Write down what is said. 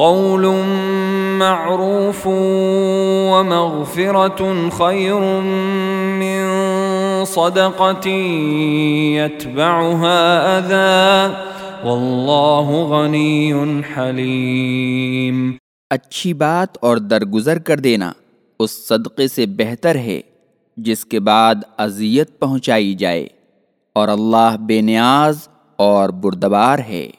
قول معروف ومغفرة خير من صدقة يتبعها أذى والله غني حليم۔ اچھی بات اور درگزر کر دینا اس صدقے سے بہتر ہے جس کے بعد اذیت پہنچائی جائے اور اللہ بے نیاز اور بردبار ہے۔